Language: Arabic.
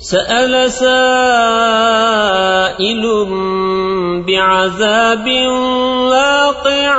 سأل سائل بعذاب واقع.